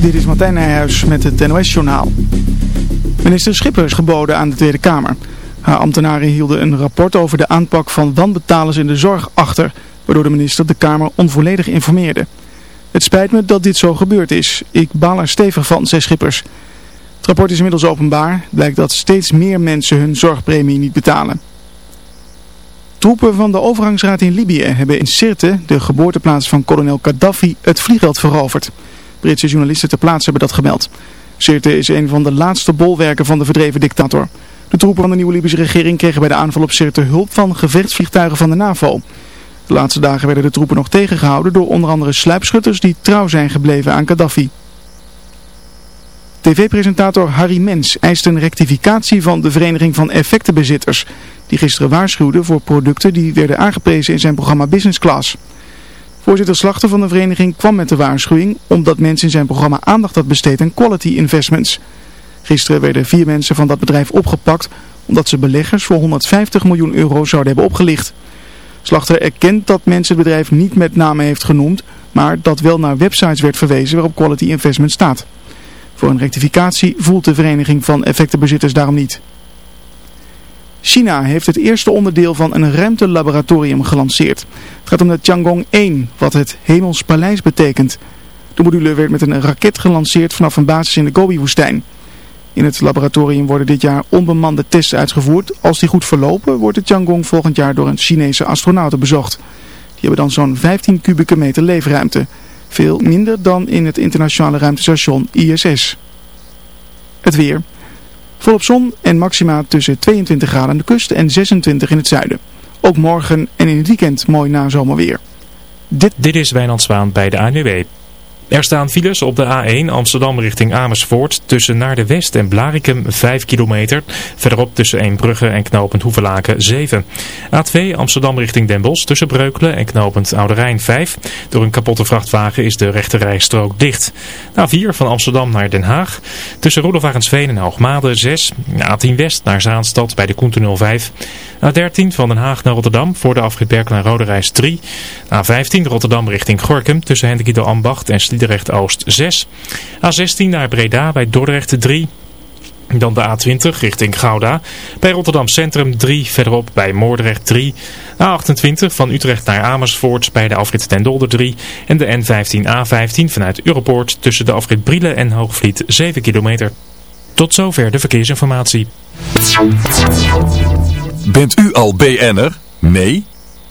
Dit is Martijn Nijhuis met het NOS-journaal. Minister Schippers geboden aan de Tweede Kamer. Haar ambtenaren hielden een rapport over de aanpak van wanbetalers in de zorg achter, waardoor de minister de Kamer onvolledig informeerde. Het spijt me dat dit zo gebeurd is. Ik baal er stevig van, zei Schippers. Het rapport is inmiddels openbaar. Blijkt dat steeds meer mensen hun zorgpremie niet betalen. Troepen van de overgangsraad in Libië hebben in Sirte, de geboorteplaats van kolonel Gaddafi, het vliegveld veroverd. Britse journalisten ter plaatse hebben dat gemeld. Sirte is een van de laatste bolwerken van de verdreven dictator. De troepen van de nieuwe Libische regering kregen bij de aanval op Sirte hulp van gevechtsvliegtuigen van de NAVO. De laatste dagen werden de troepen nog tegengehouden door onder andere sluipschutters die trouw zijn gebleven aan Gaddafi. TV-presentator Harry Mens eist een rectificatie van de Vereniging van Effectenbezitters, die gisteren waarschuwde voor producten die werden aangeprezen in zijn programma Business Class. Voorzitter Slachter van de vereniging kwam met de waarschuwing omdat mensen in zijn programma aandacht had besteed aan quality investments. Gisteren werden vier mensen van dat bedrijf opgepakt omdat ze beleggers voor 150 miljoen euro zouden hebben opgelicht. Slachter erkent dat mensen het bedrijf niet met name heeft genoemd, maar dat wel naar websites werd verwezen waarop quality investment staat. Voor een rectificatie voelt de vereniging van effectenbezitters daarom niet. China heeft het eerste onderdeel van een ruimtelaboratorium gelanceerd. Het gaat om de Tiangong 1, wat het Hemels Paleis betekent. De module werd met een raket gelanceerd vanaf een basis in de Gobi-woestijn. In het laboratorium worden dit jaar onbemande tests uitgevoerd. Als die goed verlopen, wordt de Tiangong volgend jaar door een Chinese astronauten bezocht. Die hebben dan zo'n 15 kubieke meter leefruimte. Veel minder dan in het internationale ruimtestation ISS. Het weer. Volop zon en maxima tussen 22 graden aan de kust en 26 in het zuiden. Ook morgen en in het weekend mooi nazomerweer. Dit, Dit is Wijnand Zwaan bij de ANWB. Er staan files op de A1 Amsterdam richting Amersfoort tussen naar de West en Blarikum 5 kilometer. Verderop tussen Eembrugge en knooppunt Hoevelaken 7. A2 Amsterdam richting Den Bosch tussen Breukelen en knooppunt Oude Rijn 5. Door een kapotte vrachtwagen is de rechterrijstrook dicht. A4 van Amsterdam naar Den Haag tussen Roelofarensveen en Hoogmade 6. A10 West naar Zaanstad bij de Koentunnel 5. A13 van Den Haag naar Rotterdam voor de afrit Berkel en Rode Reis 3. A15 Rotterdam richting Gorkum tussen Hendrikido Ambacht en Oost 6. A16 naar Breda bij Dordrecht 3. Dan de A20 richting Gouda. Bij Rotterdam Centrum 3. Verderop bij Moordrecht 3. A28 van Utrecht naar Amersfoort bij de afrit ten Dolder 3. En de N15A15 vanuit Europoort tussen de afrit Brielen en Hoogvliet 7 kilometer. Tot zover de verkeersinformatie. Bent u al BN'er? Nee?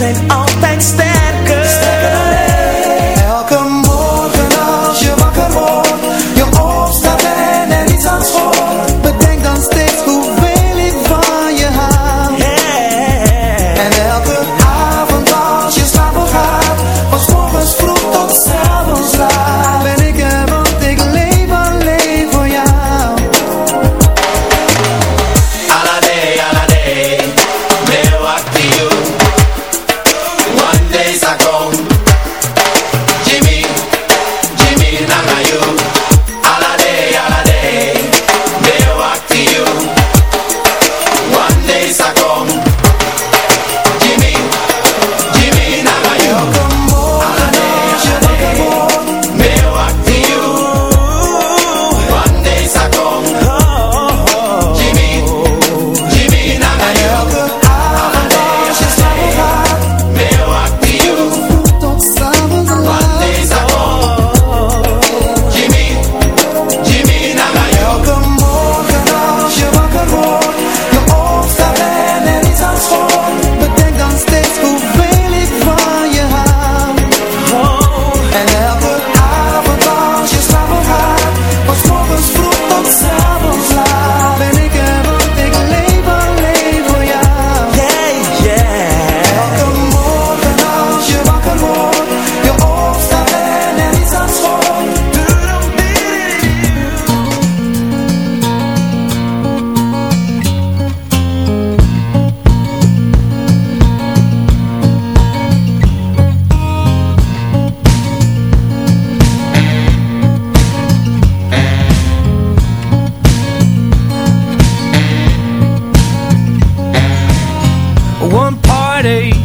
take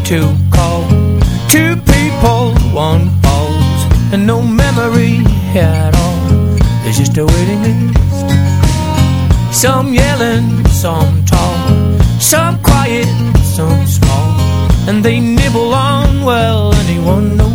to call. Two people, one falls, And no memory at all. There's just a waiting list. Some yelling, some tall. Some quiet, some small. And they nibble on, well, anyone knows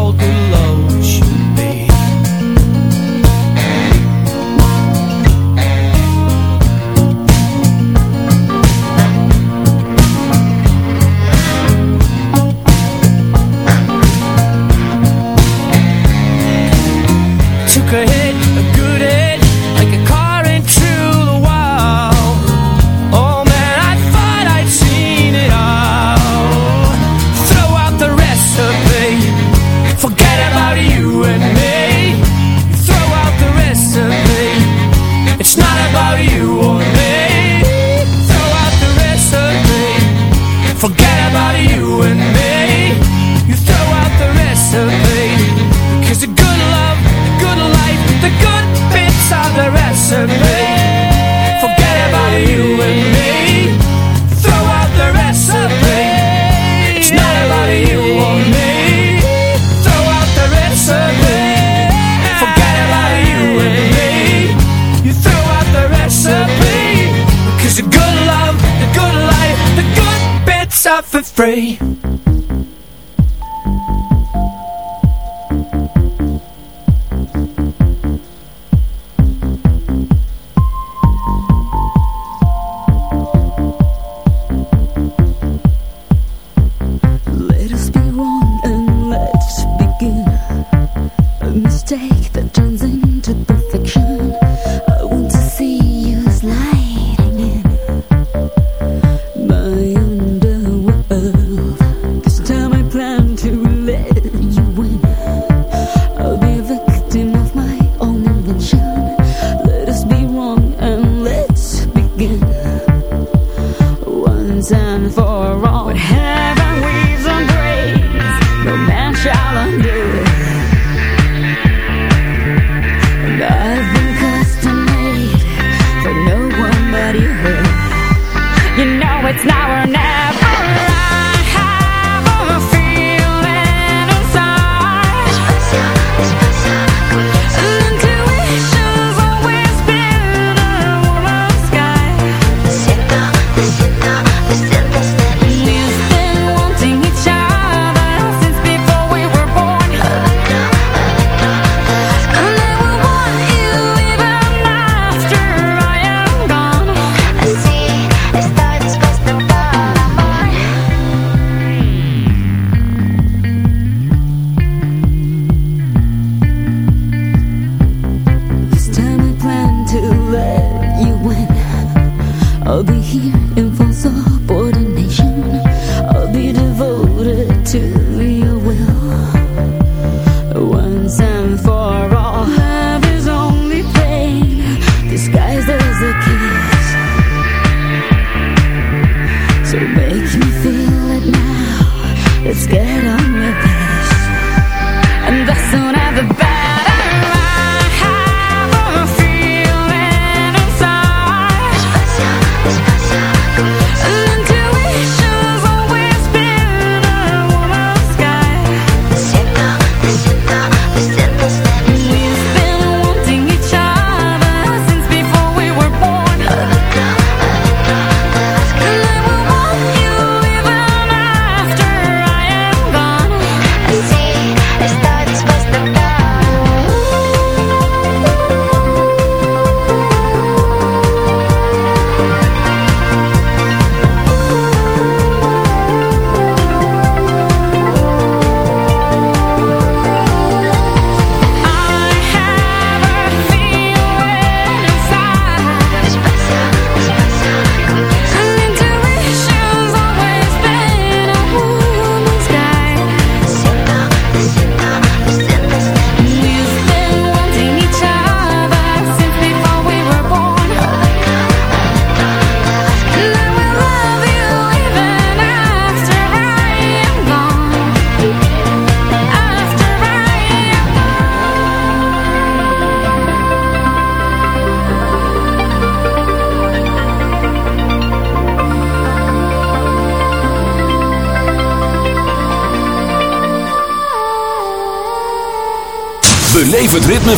Let us be one and let's begin a mistake that.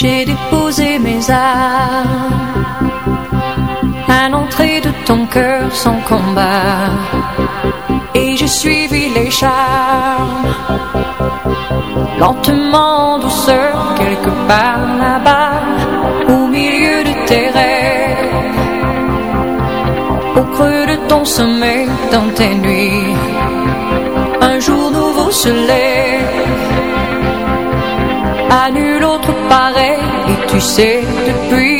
J'ai déposé mes armes à l'entrée de ton cœur sans combat. Et j'ai suivi les charmes, lentement, en douceur, quelque part là-bas, au milieu de tes rêves, au creux de ton sommeil, dans tes nuits. Un jour nouveau se lève, à tu sais depuis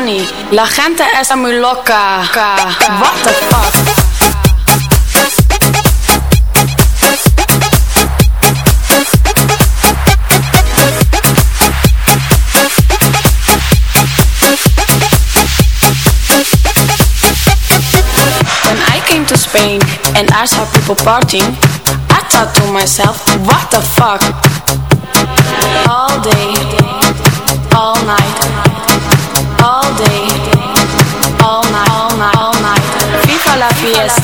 Johnny, la gente está muy loca. What the fuck? Spain and I saw people partying, I thought to myself, what the fuck? All day,